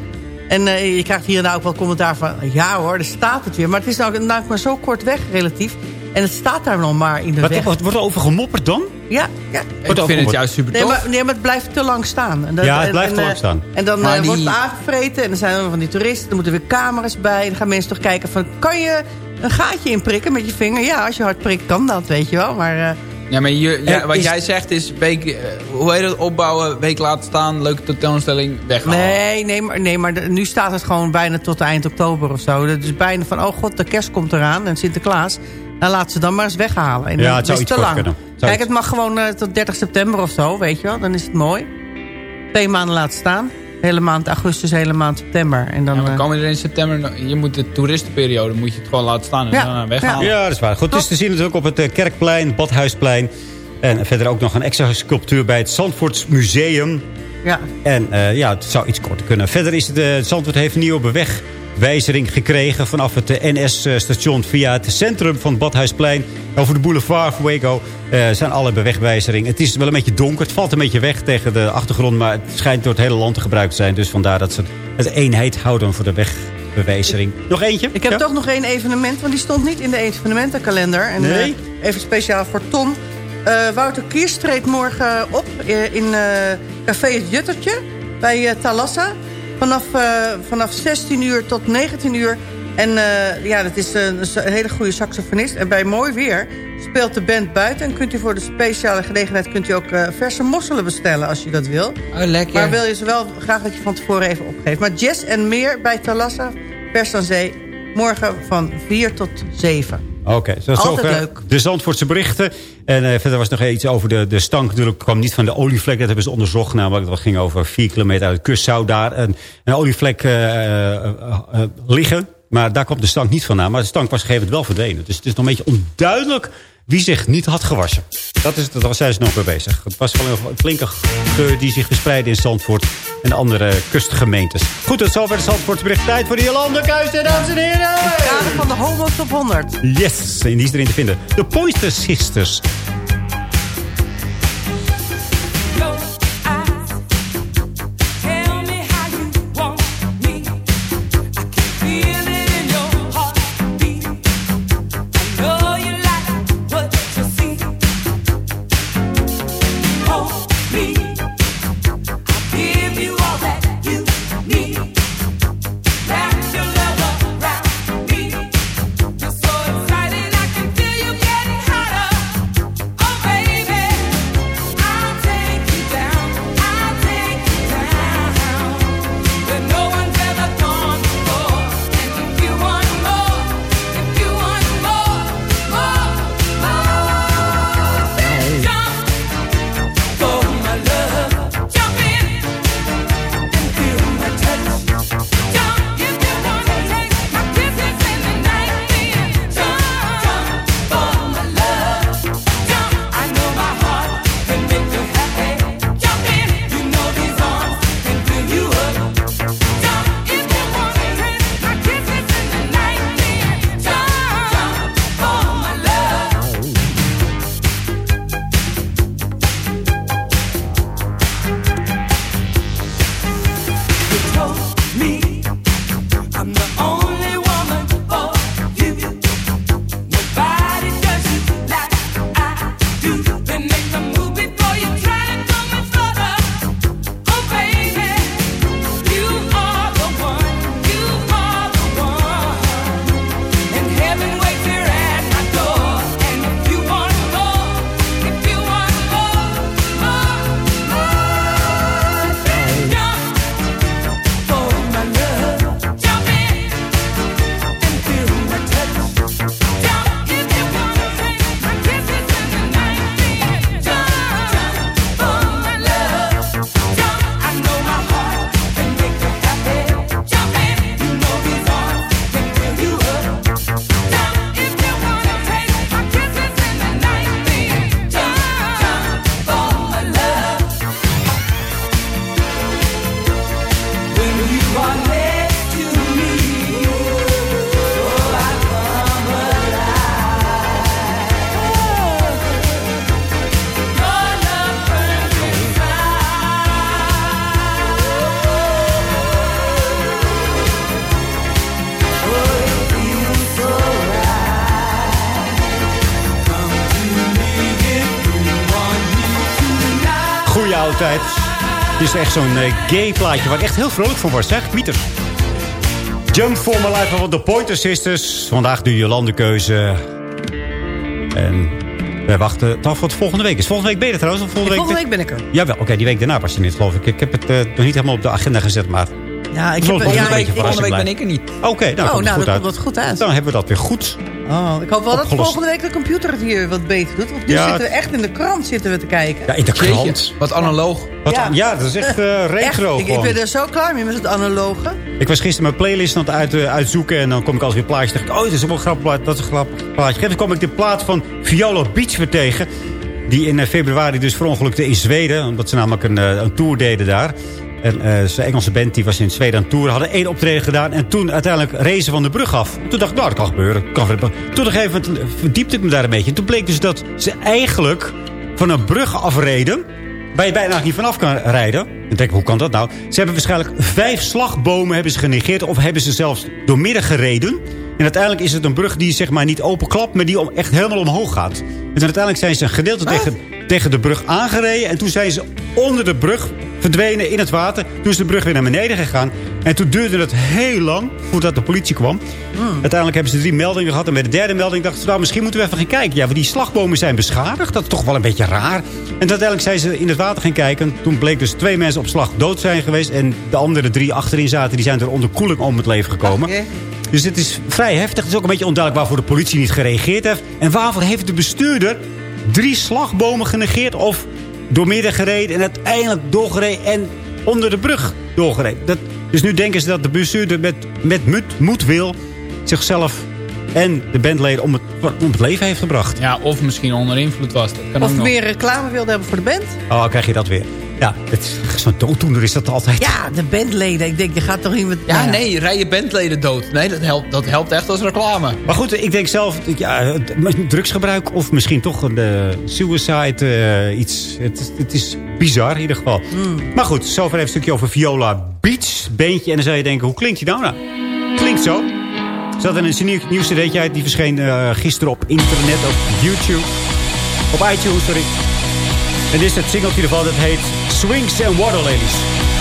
En eh, je krijgt hier en daar ook wel commentaar van... ja hoor, er staat het weer. Maar het is nou, namelijk maar zo kort weg relatief. En het staat daar nog maar in de wat, weg. wat wordt er over gemopperd dan? Ja, ja. ik vind het juist super Nee tof. maar, nee, maar het blijft te lang staan. En dat- Ja, het en- blijft en, te lang eh, staan. En dan eh, wordt het aangevreten. En dan zijn er van die toeristen. Er moeten weer camera's bij. En dan gaan mensen toch kijken van... kan je een gaatje inprikken met je vinger? Ja, als je hard prikt kan dat, weet je wel. Maar eh, Ja, maar je, ja, Er wat is- jij zegt is, week, eh, hoe heet het, opbouwen, week laten staan, leuke tentoonstelling, weghalen. Nee, nee, maar, nee, maar nu staat het gewoon bijna tot eind oktober of zo. Het is bijna van, oh god, de kerst komt eraan en Sinterklaas. Dan laten ze dan maar eens weghalen. En Ja, het zou is iets te lang. kunnen. Kijk, het mag gewoon eh, tot 30 september of zo, weet je wel. Dan is het mooi. Twee maanden laten staan. Hele maand augustus, hele maand september. En dan, Ja, we eh, komen er in september... Je moet de toeristenperiode moet je het gewoon laten staan en Ja, dan weghalen. Ja, dat is waar. Goed, het is te zien natuurlijk op het eh, Kerkplein, Badhuisplein. En verder ook nog een extra sculptuur bij het Zandvoorts Museum. ja. En eh, ja, het zou iets korter kunnen. Verder is het, eh, Zandvoort heeft een nieuwe bewegwijzering gekregen... vanaf het NS-station via het centrum van Badhuisplein... over de boulevard Fuego eh, zijn alle bewegwijzeringen. Het is wel een beetje donker. Het valt een beetje weg tegen de achtergrond... maar het schijnt door het hele land te gebruikt te zijn. Dus vandaar dat ze het eenheid houden voor de wegbewegwijzering. Nog eentje? Ik heb Ja? toch nog één evenement, want die stond niet in de evenementenkalender. En, Nee? eh, even speciaal voor Ton. Eh, Wouter Kiers treedt morgen op eh, in Café Het Juttertje bij Talassa. Vanaf, eh, vanaf 16 uur tot 19 uur. En eh, ja, dat is een, een hele goede saxofonist. En bij mooi weer speelt de band buiten. En kunt u voor de speciale gelegenheid kunt u ook eh, verse mosselen bestellen als je dat wil. Oh, lekker. Maar wil je ze wel graag dat je van tevoren even opgeeft. Maar jazz en meer bij Talassa, Pers aan Zee. Morgen van 4 tot 7. Oké, zo Altijd zover leuk. De Zandvoortse berichten. En eh, verder was nog iets over de, de stank. Natuurlijk kwam niet van de olievlek. Dat hebben ze onderzocht. Namelijk, dat ging over 4 kilometer uit de kust. Zou daar een, een olievlek eh, eh, liggen. Maar daar kwam de stank niet vandaan. Maar de stank was gegeven wel verdwenen. Dus het is nog een beetje onduidelijk wie zich niet had gewassen. Dat is, daar zijn ze nog mee bezig. Het was wel een flinke geur die zich verspreidde in Zandvoort. En de andere kustgemeentes. Goed, tot zover de bericht. Tijd voor de Jolande dames en heren. Kader van de Homo Top 100. Yes, en die is erin te vinden. De Pointer Sisters. Tijd. Het is echt zo'n eh, gay plaatje waar ik echt heel vrolijk van word, zeg. Pieter. Jump for my life van de Pointer Sisters. Vandaag de Jolande-keuze. En wij wachten af wat volgende week is. Volgende week ben je er trouwens? Of volgende, Volgende week ben ik er. Jawel, oké, die week daarna was je niet, geloof ik. Ik heb het eh, nog niet helemaal op de agenda gezet, maar Ja, ik heb, ja, volgende ik, week- ik- Volgende week ben ik er niet. Oké, nou, oh, komt nou, het dat goed komt goed uit. Dan hebben we dat weer goed. Oh, ik hoop wel dat volgende week de computer het hier wat beter doet. Want nu Ja. zitten we echt in de krant zitten we te kijken. Ja, in de krant. Jeetje, wat analoog. Wat, Ja. ja. dat is echt eh, retro Echt, ik, ik ben er zo klaar mee met het analoge. Ik was gisteren mijn playlist aan het uit, eh, uitzoeken. En dan kom ik als weer plaatjes tegen. Oh, dat is een grappig plaatje. Dat is een grappig plaatje. En toen kwam ik de plaat van Viola Beach weer tegen. Die in eh, februari dus verongelukte in Zweden. Omdat ze namelijk een, eh, een tour deden daar. En eh zijn Engelse band die was in Zweden aan tour. Hadden één optreden gedaan. En toen uiteindelijk rezen van de brug af. Toen dacht ik, nou dat kan gebeuren. Kan. Toen nog even verdiepte ik me daar een beetje. En toen bleek dus dat ze eigenlijk van een brug afreden. Waar je bijna niet vanaf kan rijden. Ik denk, hoe kan dat nou? Ze hebben waarschijnlijk vijf slagbomen hebben ze genegeerd. Of hebben ze zelfs doormidden gereden. En uiteindelijk is het een brug die zeg maar niet openklapt. Maar die om, echt helemaal omhoog gaat. En uiteindelijk zijn ze een gedeelte tegen, tegen de brug aangereden. En toen zijn ze onder de brug verdwenen in het water. Toen is de brug weer naar beneden gegaan. En toen duurde het heel lang voordat de politie kwam. Uiteindelijk hebben ze drie meldingen gehad. En bij de derde melding dachten ze, nou, misschien moeten we even gaan kijken. Ja, want die slagbomen zijn beschadigd. Dat is toch wel een beetje raar. En uiteindelijk zijn ze in het water gaan kijken. Toen bleek dus twee mensen op slag dood zijn geweest. En de andere drie achterin zaten, die zijn door onderkoeling om het leven gekomen. Dus het is vrij heftig. Het is ook een beetje onduidelijk waarvoor de politie niet gereageerd heeft. En waarvoor heeft de bestuurder drie slagbomen genegeerd of doormidden gereden en uiteindelijk doorgereden en onder de brug doorgereden. Dat, dus nu denken ze dat de bestuurder met, met moed, moedwil zichzelf en de bandleden om het, om het leven heeft gebracht. Ja, of misschien onder invloed was. Dat kan Of ook nog. meer reclame wilde hebben voor de band. Oh, krijg je dat weer. Ja, het is- zo'n dooddoener is dat altijd. Ja, de bandleden. Ik denk, je gaat toch met... Ja, nou nee, rij je bandleden dood. Nee, dat helpt, dat helpt echt als reclame. Maar goed, ik denk zelf, ja, drugsgebruik of misschien toch een eh, suicide, eh, iets. Het, is- het is bizar in ieder geval. Maar goed, zover even een stukje over Viola Beach, beentje. En dan zou je denken, hoe klinkt die nou? nou klinkt zo. Ze hadden een nieuw, cd'tje uit, die verscheen eh, gisteren op internet, op YouTube. Op iTunes, sorry. En dit is het singeltje ervan, dat heet Swings and Water Ladies.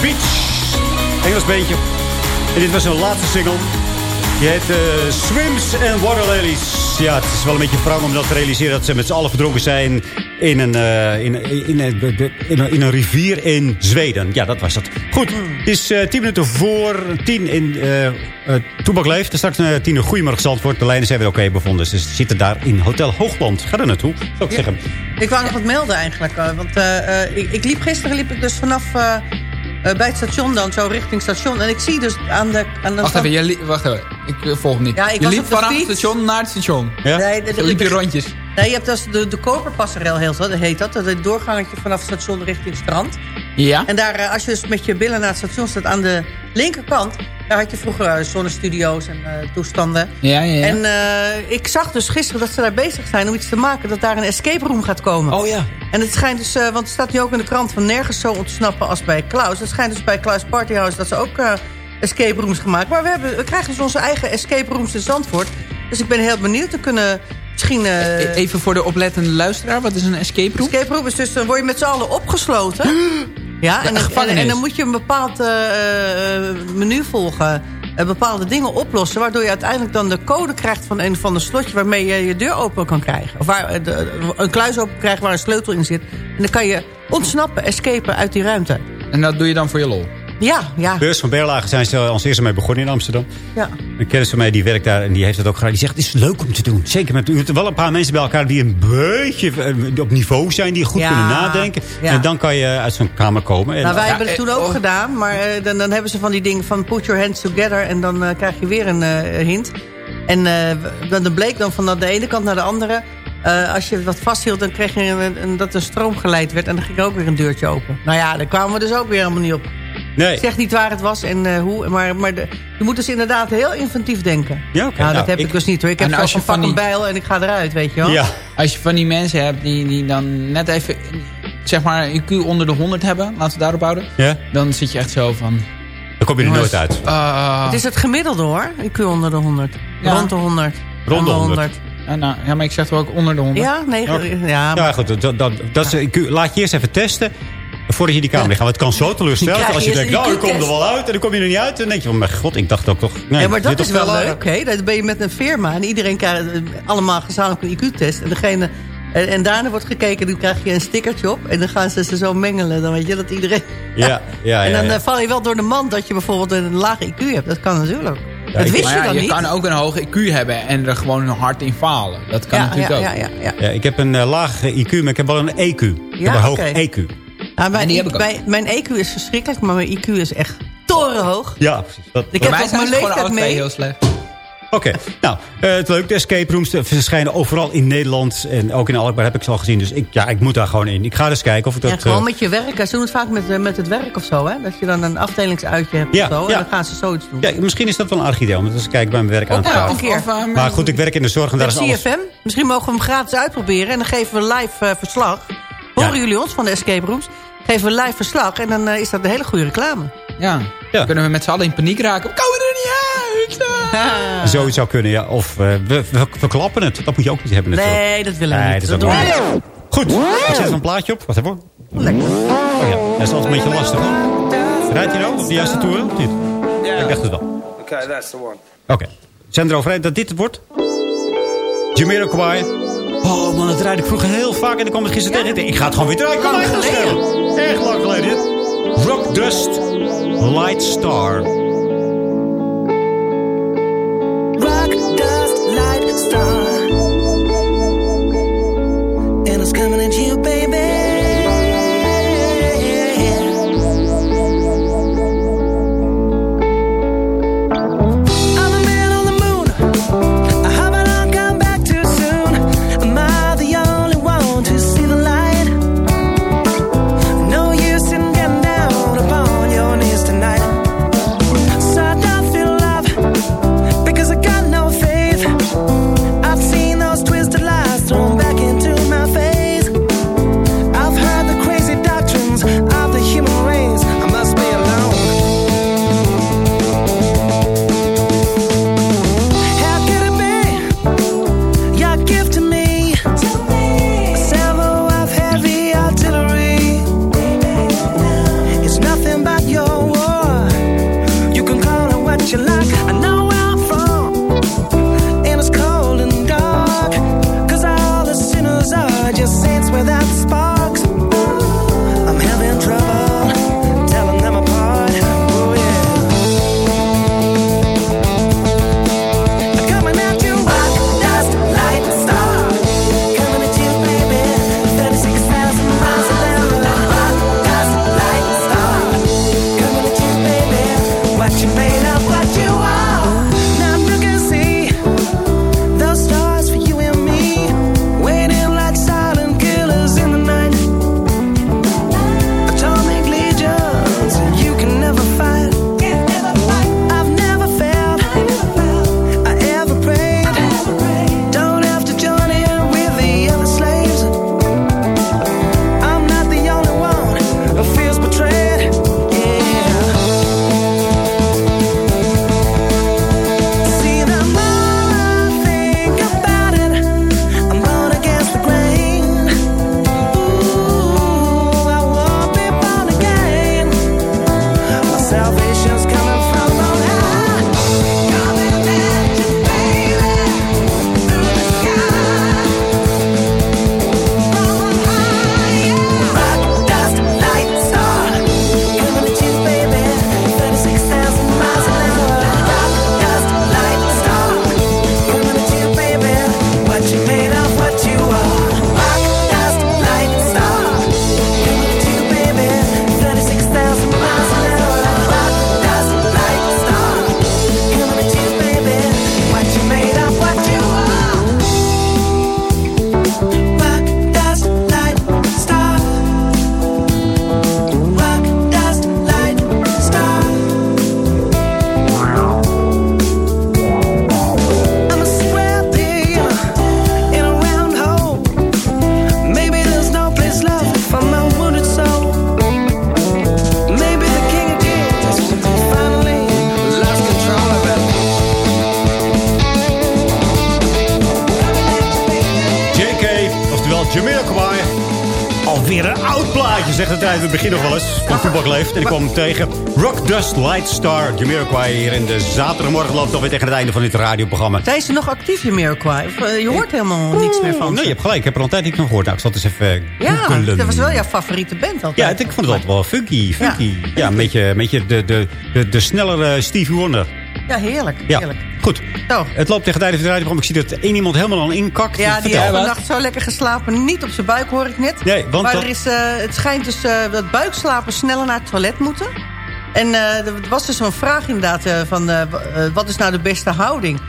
Beach. Engels beentje. En dit was hun laatste single. Die heet eh, Swims and Water Lilies. Ja, het is wel een beetje wrang om dat te realiseren... dat ze met z'n allen verdronken zijn in een, eh, in, in, in, in, een, in een rivier in Zweden. Ja, dat was het. Goed, het is eh, tien minuten voor tien in uh, Toebak Leeft. Er straks uh, tien een goeiemorgen Zandvoort. De lijnen zijn weer oké bevonden. Ze zitten daar in Hotel Hoogland. Ga er naartoe, zou ik zeggen. Ik wou nog wat melden eigenlijk. want ik, ik, liep gisteren liep ik dus vanaf... bij het station dan, zo richting station. En ik zie dus aan de... Aan de wacht even, je wacht even. Ik volg niet. Ja, ik je liep vanaf het station naar het station? Ja? Nee, Zo liep je rondjes? Nee, je hebt dus de, de koperpasserel heet dat. Dat is het doorgangetje vanaf het station richting het strand. Ja. En daar, als je dus met je billen naar het station staat aan de linkerkant... daar had je vroeger zonnestudio's en uh, toestanden. Ja, ja, ja. En uh, ik zag dus gisteren dat ze daar bezig zijn om iets te maken... dat daar een escape room gaat komen. Oh ja. En het schijnt dus, uh, want het staat nu ook in de krant... van nergens zo ontsnappen als bij Klaus. Het schijnt dus bij Klaus Partyhouse dat ze ook escape rooms gemaakt. Maar we, hebben, we krijgen dus onze eigen escape rooms in Zandvoort. Dus ik ben heel benieuwd. te kunnen misschien... Uh, Even voor de oplettende luisteraar. Wat is een escape room? Escape room is dus, dan word je met z'n allen opgesloten. ja, en, en, en, dan moet je een bepaald uh, menu volgen. Uh, bepaalde dingen oplossen. Waardoor je uiteindelijk dan de code krijgt van een van de slotje... waarmee je je deur open kan krijgen. Of waar, de, een kluis open krijgt waar een sleutel in zit. En dan kan je ontsnappen, escapen uit die ruimte. En dat doe je dan voor je lol? Ja, ja. Beurs van Berlage zijn ze als eerste mee begonnen in Amsterdam. Ja. Een kennis van mij die werkt daar en die heeft het ook gedaan. Die zegt, het is leuk om te doen. Zeker met u. wel een paar mensen bij elkaar die een beetje eh, op niveau zijn. Die goed kunnen nadenken. Ja. En dan kan je uit zo'n kamer komen. En nou, wij hebben het toen ook gedaan. Maar uh, dan, dan, hebben ze van die dingen van put your hands together. En dan uh, krijg je weer een hint. En dan bleek dan van de ene kant naar de andere... Uh, als je wat vasthield, dan kreeg je een, een, dat er stroom geleid werd. En dan ging ook weer een deurtje open. Nou ja, daar kwamen we dus ook weer helemaal niet op. Nee. Ik zeg niet waar het was en uh, hoe. Maar, maar de, je moet dus inderdaad heel inventief denken. Ja, oké. Okay. Nou, dat nou, heb ik, ik, dus niet hoor. Ik heb als je van een bijl en ik ga eruit, weet je wel. Ja. Als je van die mensen hebt die, die dan net even... zeg maar IQ onder de 100 hebben, laten we daarop houden. Ja. Dan zit je echt zo van... Dan kom je er nooit uit. Uh, het is het gemiddelde hoor, IQ onder de 100. Ja. Rond de 100. Rond de 100. 100. Ja, nou, ja, maar ik zeg toch ook onder de 100? Ja, nee, ja, ja, maar... ja goed. Dat, dat, dat is, laat je eerst even testen voordat je die kamer gaat. Want het kan zo teleurstellen. Als je denkt, nou, ik kom er wel uit. En dan kom je er niet uit. Dan denk je, van, mijn god, ik dacht ook toch... Nee, ja, maar dat is wel leuk, hè? Dan ben je met een firma. En iedereen krijgt allemaal gezamenlijk een IQ-test. En degene... En, en, daarna wordt gekeken, dan krijg je een stickertje op. En dan gaan ze ze zo mengelen. Dan weet je dat iedereen... Ja, ja, En dan ja, ja. val je wel door de mand dat je bijvoorbeeld een lage IQ hebt. Dat kan natuurlijk. Ja, dat wist je ja, dan je niet. kan ook een hoge IQ hebben en er gewoon hard in falen. Dat kan ja, natuurlijk ja, ook. Ja, ja, ja. ik heb een uh, lage IQ, maar ik heb wel een EQ. Ik heb een hoog EQ. Nou, mijn, ik mijn, mijn EQ is verschrikkelijk, maar mijn IQ is echt torenhoog. Ja, precies. Dat, ik heb ook mijn leeftijd mee. heel slecht. Oké, okay. nou, uh, het leuk. De escape rooms verschijnen overal in Nederland. En ook in Alkmaar heb ik ze al gezien. Dus ik, ja, ik moet daar gewoon in. Ik ga eens kijken of ik dat... Ja, gewoon uh, met je werk. Ze doen het vaak met, uh, met het werk of zo, hè? Dat je dan een afdelingsuitje hebt ja, of zo. Ja. En dan gaan ze zoiets doen. Ja, misschien is dat wel een aardig idee. Om eens kijken bij mijn werk aan te ja, gaan. een keer. Maar goed, ik werk in de zorg. En daar met is CFM. alles... Misschien mogen we hem gratis uitproberen. En dan geven we live verslag. Horen jullie ons van de escape rooms? Geven we live verslag. En dan is dat een hele goede reclame. Ja. ja. kunnen we met z'n allen in paniek raken. We komen er niet uit! Ah. Zoiets zou kunnen, ja. Of uh, we, we, we, klappen het. Dat moet je ook niet hebben natuurlijk. Nee, dat willen we nee, niet. Dat dat doen Goed, ik zet een plaatje op. Wacht even. Lekker. Oh ja, dat is altijd een beetje lastig hoor. Rijdt hij nou op de juiste toer? Of niet? Ja. Ik dacht het wel. Oké, okay, that's the one. Oké. Okay. Zijn we erover dat dit het wordt? Jamiroquai. Oh man, dat rijd ik vroeger heel vaak en dan kwam ik gisteren ja. tegen. Ik ga het gewoon weer draaien. Kom lang geleden. Erg lang geleden. Rock Dust Light Star. Rock Dust Light Star. And it's coming at you, zegt het begin nog wel eens. Van Toebak leeft. En ik kwam hem tegen Rock Dust Light Star. Jamiroquai hier in de zaterdagmorgen loopt alweer tegen het einde van dit radioprogramma. Zijn ze nog actief, Jamiroquai? Of, eh, Je hoort helemaal niks meer van Nee, je hebt gelijk. Ik heb er altijd niet van gehoord. Nou, ik eens even Ja, dat was wel jouw favoriete band altijd. Ja, ik vond het altijd wel funky. funky. Ja, een beetje, een beetje de, de, de, de snellere Stevie Wonder. Ja, heerlijk. Ja, heerlijk. goed. Zo. Het loopt tegen het einde van het radioprogramma. Ik zie dat één iemand helemaal al inkakt. Ja, die heeft vannacht zo lekker geslapen. Niet op zijn buik, hoor ik net. Nee, want maar dat- er is, eh, het schijnt dus eh, dat buikslapen sneller naar het toilet moeten. En eh, er was dus zo'n vraag inderdaad eh, van... wat is nou de beste houding?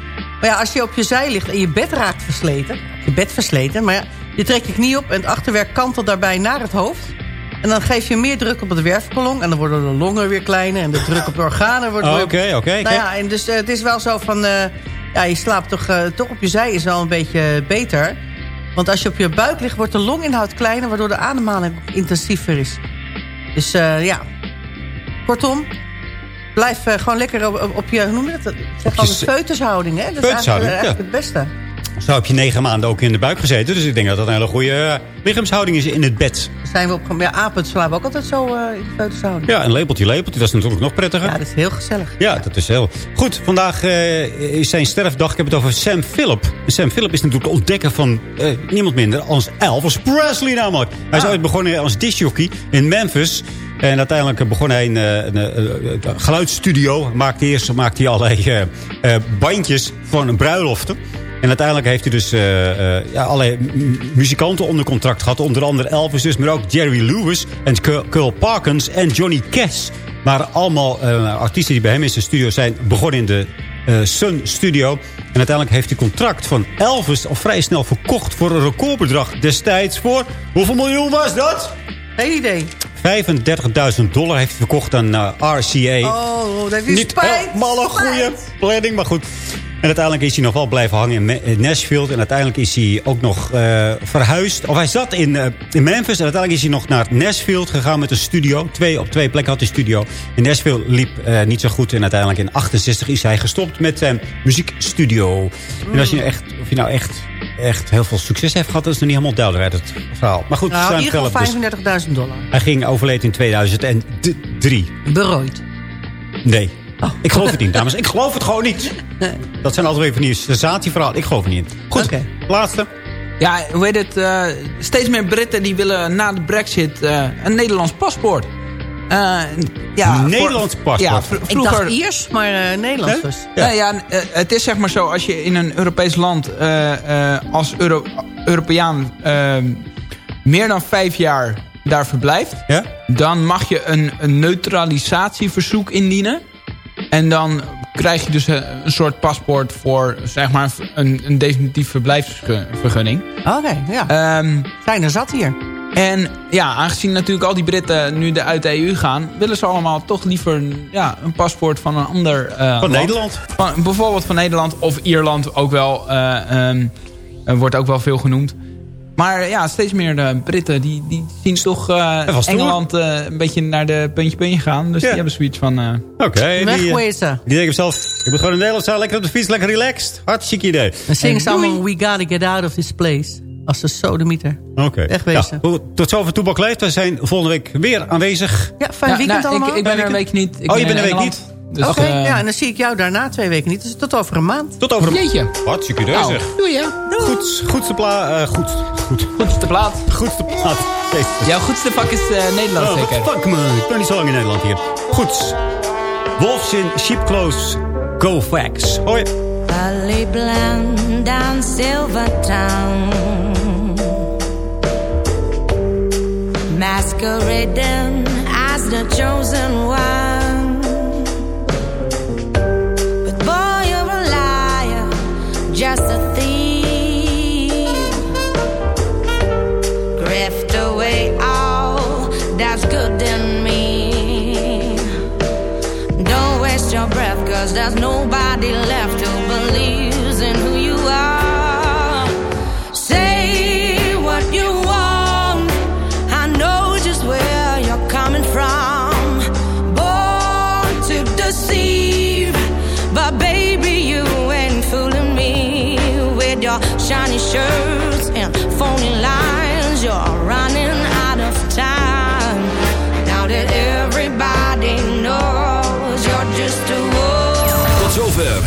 Maar ja, als je op je zij ligt en je bed raakt versleten... Je bed versleten, maar ja, je trekt je knie op... en het achterwerk kantelt daarbij naar het hoofd. En dan geef je meer druk op het wervelkolom... en dan worden de longen weer kleiner... en de druk op de organen wordt... Oké, oké. nou ja, en dus eh, het is wel zo van... eh, ja, je slaapt toch, eh, toch op je zij is wel een beetje beter. Want als je op je buik ligt, wordt de longinhoud kleiner... waardoor de ademhaling intensiever is. Dus ja, kortom... Blijf gewoon lekker op, je, hoe noem je dat? Zeg s- feutushouding, hè? Dat is eigenlijk, eigenlijk het beste. Zo heb je negen maanden ook in de buik gezeten. Dus ik denk dat dat een hele goede eh, lichaamshouding is in het bed. Zijn we op, ja, apen slapen ook altijd zo eh, in de feutushouding. Ja, een lepeltje, lepeltje. Dat is natuurlijk nog prettiger. Ja, dat is heel gezellig. Ja, dat is heel... Goed, vandaag eh, is zijn sterfdag. Ik heb het over Sam Phillip. En Sam Phillip is natuurlijk de ontdekker van niemand minder als Elvis Presley namelijk. Hij is Ah. ooit begonnen als discjockey in Memphis. En uiteindelijk begon hij een, een, eh, geluidsstudio. Maakte eerst maakte hij allerlei eh, bandjes van bruiloften. En uiteindelijk heeft hij dus eh, eh, ja, allerlei muzikanten onder contract gehad. Onder andere Elvis dus, maar ook Jerry Lewis en Cul Parkins en Johnny Cash. Maar allemaal eh, artiesten die bij hem in zijn studio zijn begonnen in de Sun Studio. En uiteindelijk heeft hij contract van Elvis al vrij snel verkocht voor een recordbedrag destijds voor... Hoeveel miljoen was dat? Geen idee. 35.000 dollar heeft hij verkocht aan eh, RCA. Oh, dat is Niet spijt. helemaal een goede planning, maar goed. En uiteindelijk is hij nog wel blijven hangen in Nashville. En uiteindelijk is hij ook nog eh, verhuisd. Of hij zat in, eh, in Memphis. En uiteindelijk is hij nog naar Nashville gegaan met een studio. Twee, op twee plekken had hij studio. In Nashville liep eh, niet zo goed. En uiteindelijk in 68 is hij gestopt met zijn muziekstudio. En als je, echt, of je nou echt, echt heel veel succes heeft gehad... dat is nog niet helemaal duidelijk uit het verhaal. Maar goed, Nou, in Sam ieder geval Philip dus- 35.000 dollar. hij ging overleden in 2003. Berooid. Nee. Oh. Ik geloof het niet, dames. Ik geloof het gewoon niet. Dat zijn altijd weer van die sensatieverhalen. Ik geloof het niet. Goed, Oké. laatste. Ja, hoe heet het? eh, steeds meer Britten die willen na de brexit eh, een Nederlands paspoort. Eh, ja, voor- Nederlands paspoort? Ja, vr- Ik vroeger, dacht Iers, maar eh, Nederlands dus. Ja. Ja. ja, het is zeg maar zo, als je in een Europees land eh, eh, als Euro Europeaan eh, meer dan vijf jaar daar verblijft, Ja? dan mag je een, een neutralisatieverzoek indienen. En dan krijg je dus eh, een soort paspoort voor zeg maar een, een definitief verblijfsvergunning. Oké, ja. Ehm, Zijn er zat hier. en ja, aangezien natuurlijk al die Britten nu de, uit de EU gaan... willen ze allemaal toch liever ja, een paspoort van een ander eh, Van land. Nederland. Van, bijvoorbeeld van Nederland of Ierland ook wel. eh, ehm, eh, wordt ook wel veel genoemd. Maar ja, steeds meer de Britten die, die zien toch eh, stoer. Engeland eh, een beetje naar de puntje puntje gaan. Dus Ja. die hebben zoiets van... eh, Oké. die, eh, Wegwezen. Die denken zelf, ik moet gewoon in Nederland zijn, lekker op de fiets, lekker relaxed. Hartstikke idee. Dan zingen ze En allemaal We gotta get out of this place. Als de sodemieter. Oké. Wegwezen. Ja, goed, tot zover Toebak Leeft. We zijn volgende week weer aanwezig. Ja, fijn ja, weekend nou, allemaal. ik, ik ben er een week niet. Ik Oh, je ben bent een week Engeland. Dus, Oké, eh, ja, en dan zie ik jou daarna twee weken niet. Dus tot over een maand. Tot over een Jeetje. Hartstikke idee Nou, zeg. doei ja. Goed, goedste pla... eh, goed, goed. Goedste plaat. Goedste plaat. Jezus. Jouw goedste vak is eh, Nederlands Oh, zeker. what the fuck man. Ik ben niet zo lang in Nederland hier. Goed. Wolves in Sheep Clothes. Go Facts. Hoi. Lay blind down Silvertown, masquerading as the chosen one. Cause there's nobody left who believes in who you are. Say what you want, I know just where you're coming from. Born to deceive, but baby, you ain't fooling me with your shiny shirts